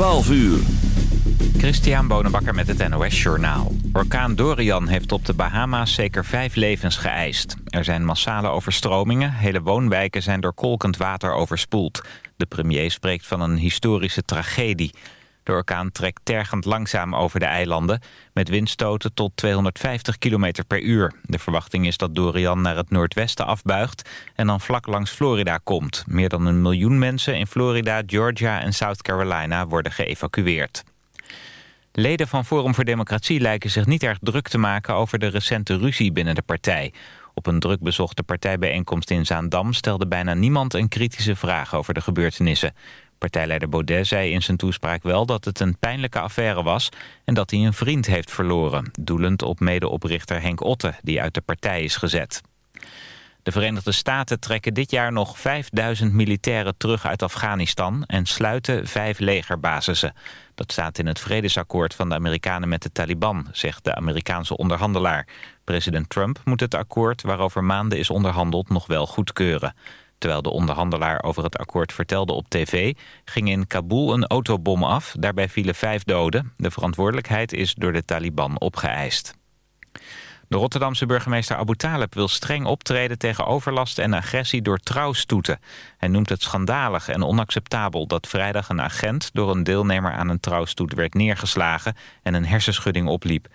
12 uur. Christian Bonenbakker met het NOS Journaal. Orkaan Dorian heeft op de Bahama's zeker vijf levens geëist. Er zijn massale overstromingen, hele woonwijken zijn door kolkend water overspoeld. De premier spreekt van een historische tragedie. De orkaan trekt tergend langzaam over de eilanden... met windstoten tot 250 km per uur. De verwachting is dat Dorian naar het noordwesten afbuigt... en dan vlak langs Florida komt. Meer dan een miljoen mensen in Florida, Georgia en South Carolina worden geëvacueerd. Leden van Forum voor Democratie lijken zich niet erg druk te maken... over de recente ruzie binnen de partij... Op een druk bezochte partijbijeenkomst in Zaandam stelde bijna niemand een kritische vraag over de gebeurtenissen. Partijleider Baudet zei in zijn toespraak wel dat het een pijnlijke affaire was... en dat hij een vriend heeft verloren, doelend op medeoprichter Henk Otte... die uit de partij is gezet. De Verenigde Staten trekken dit jaar nog 5000 militairen terug uit Afghanistan... en sluiten vijf legerbasissen. Dat staat in het vredesakkoord van de Amerikanen met de Taliban, zegt de Amerikaanse onderhandelaar. President Trump moet het akkoord waarover maanden is onderhandeld nog wel goedkeuren. Terwijl de onderhandelaar over het akkoord vertelde op tv... ging in Kabul een autobom af. Daarbij vielen vijf doden. De verantwoordelijkheid is door de Taliban opgeëist. De Rotterdamse burgemeester Abu Taleb wil streng optreden tegen overlast en agressie door trouwstoeten. Hij noemt het schandalig en onacceptabel dat vrijdag een agent door een deelnemer aan een trouwstoet werd neergeslagen en een hersenschudding opliep.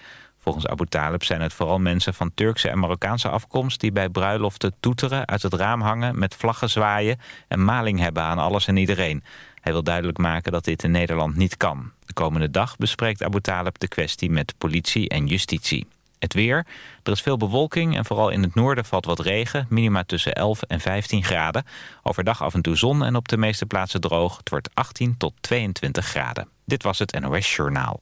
Volgens Abu Talib zijn het vooral mensen van Turkse en Marokkaanse afkomst... die bij bruiloften toeteren, uit het raam hangen, met vlaggen zwaaien... en maling hebben aan alles en iedereen. Hij wil duidelijk maken dat dit in Nederland niet kan. De komende dag bespreekt Abu Talib de kwestie met politie en justitie. Het weer. Er is veel bewolking en vooral in het noorden valt wat regen. Minima tussen 11 en 15 graden. Overdag af en toe zon en op de meeste plaatsen droog. Het wordt 18 tot 22 graden. Dit was het NOS Journaal.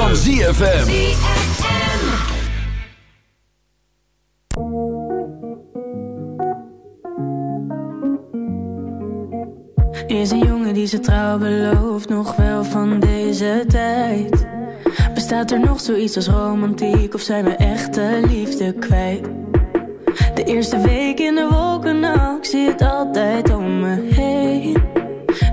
Van ZFM. Is een jongen die ze trouw belooft, nog wel van deze tijd. Bestaat er nog zoiets als romantiek of zijn we echte liefde kwijt? De eerste week in de wolken, nou, ik zie het altijd om me heen.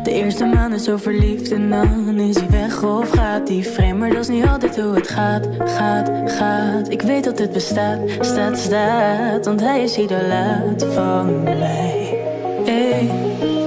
De eerste maand is zo verliefd en dan is hij weg of gaat hij vreemd. Maar dat is niet altijd hoe het gaat, gaat, gaat. Ik weet dat het bestaat, staat, staat. Want hij is idolaat van mij. Hey.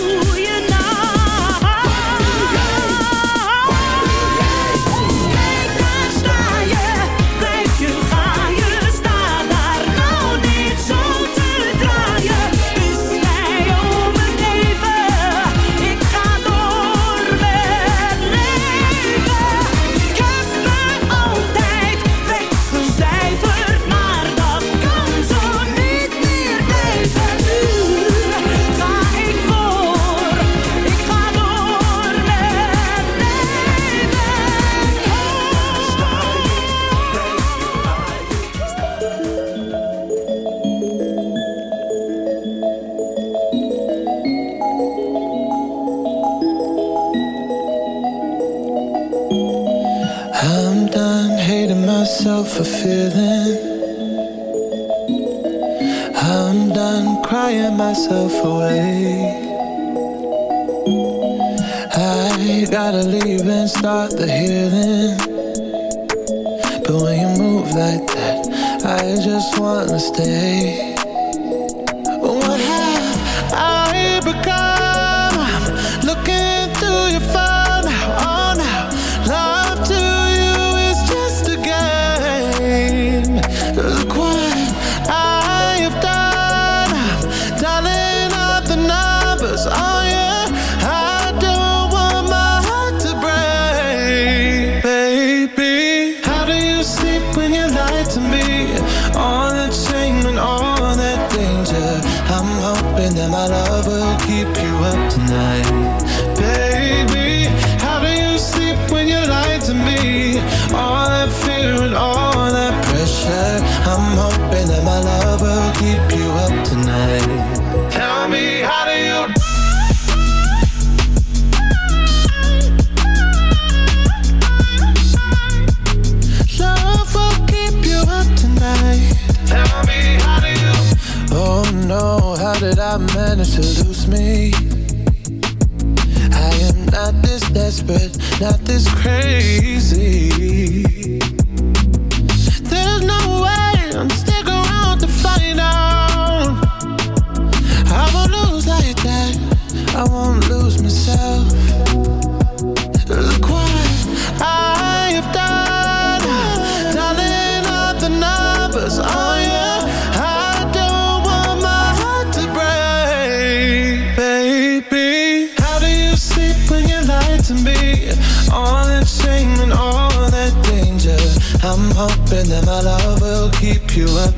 you. me. I am not this desperate, not this crazy. you up.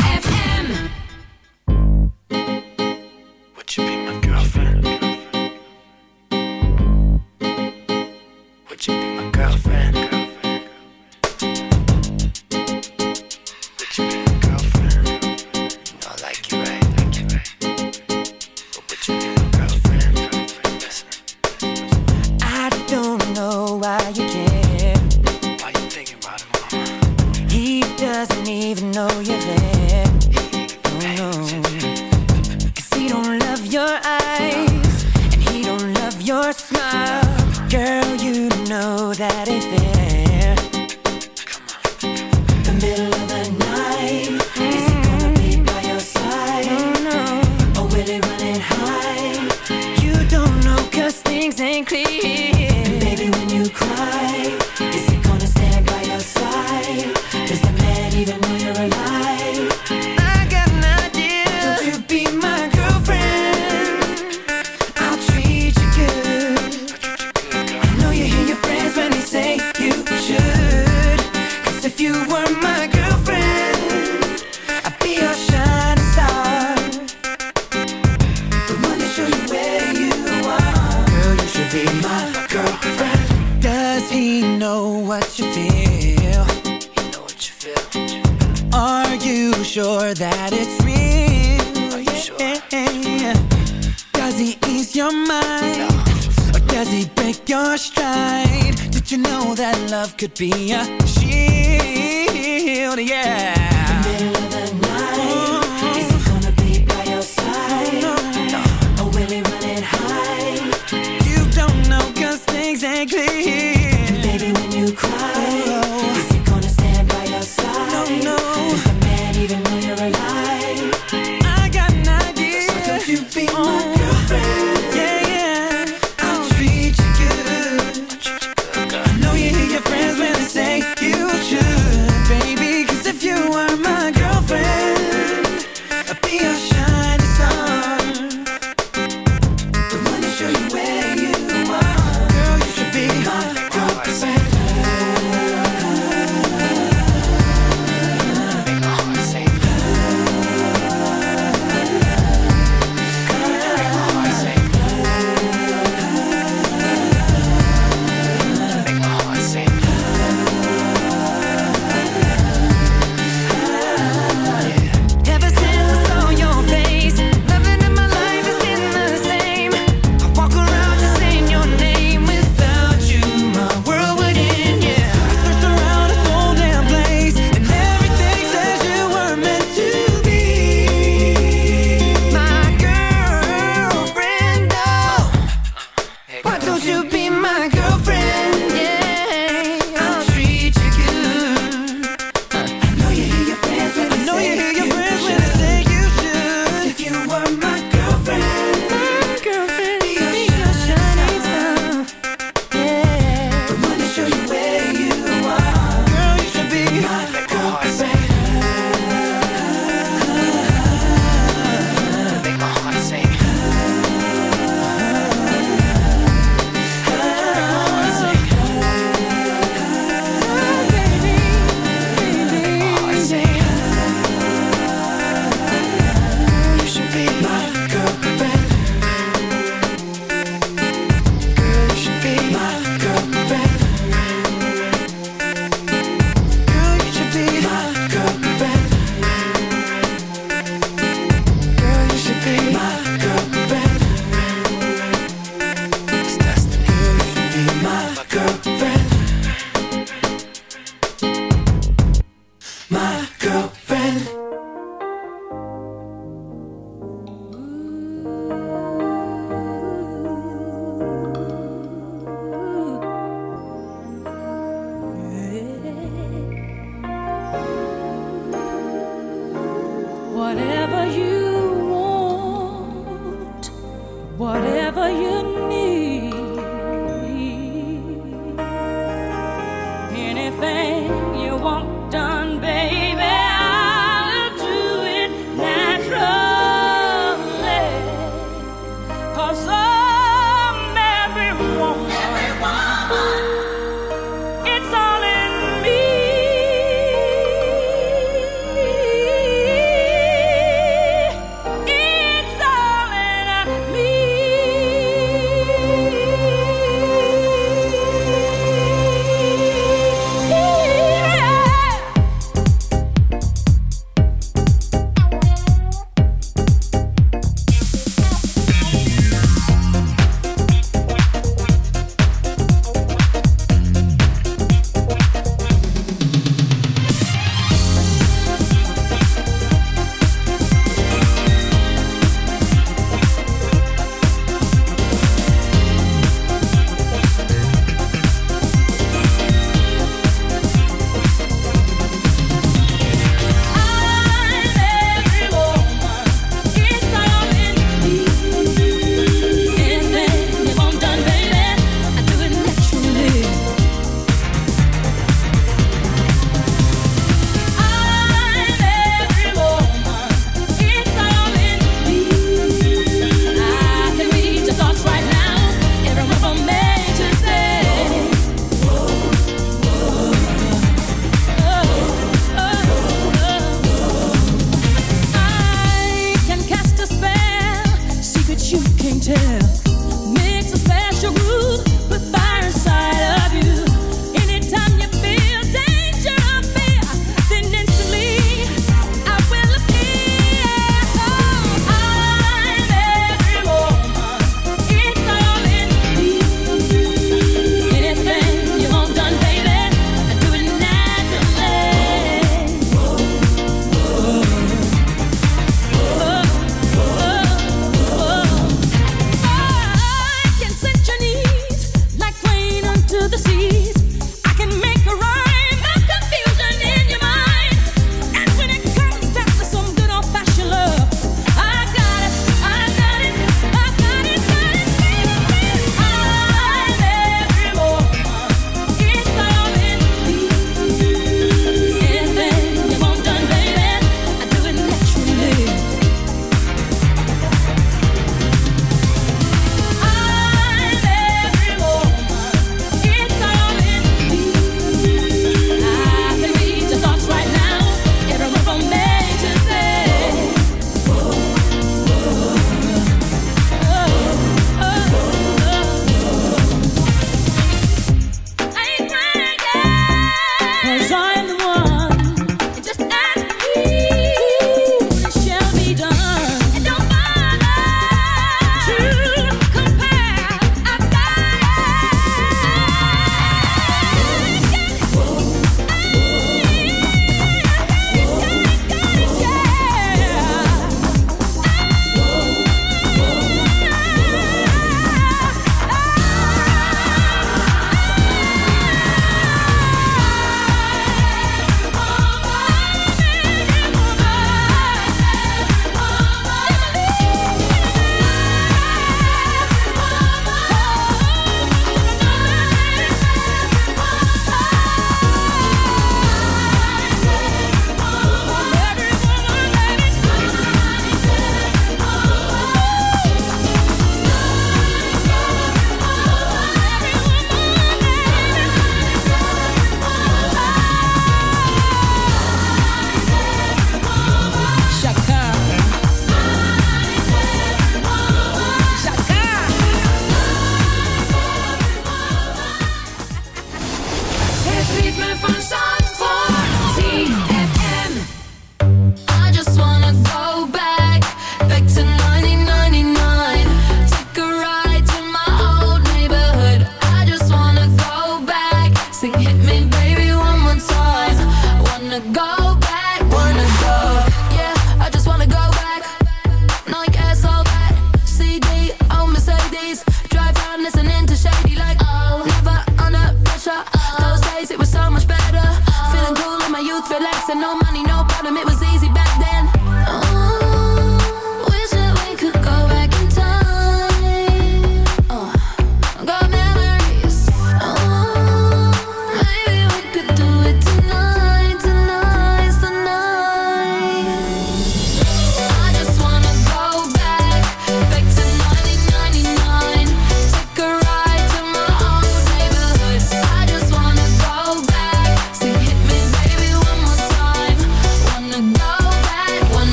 your stride. Did you know that love could be a shield, yeah.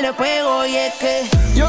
Le pego. Y es que Yo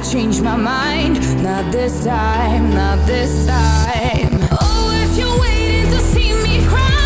change my mind. Not this time, not this time. Oh, if you're waiting to see me cry.